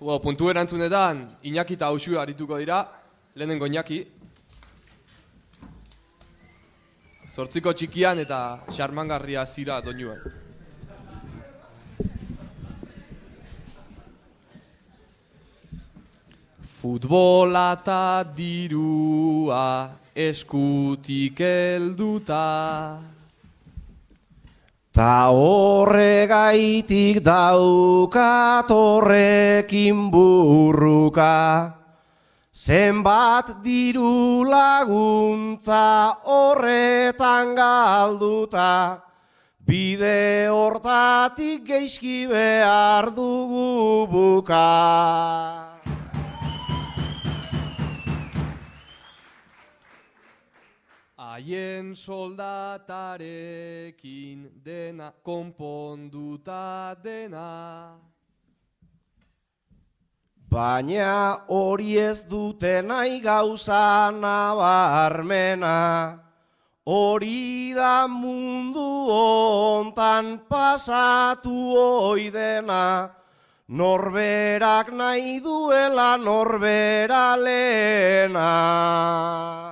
Well, puntu erantzunetan, Iñaki eta Hauxu arituko dira, lehenengo Iñaki. Zortziko txikian eta xarmangarria zira doinuen. Futbola eta dirua eskutik helduta. Ta horregaitik daukat horrekin burruka, zenbat diru laguntza horretan galduta, bide hortatik geizki behar dugu buka. Haien soldatarekin dena konponduta dena. Baina hori ez dute nahi gauza nabarmena, hori da mundu hontan pasatu oidena, norberak nahi duela norbera lehena.